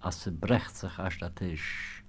als sie brecht sich aus der Tisch.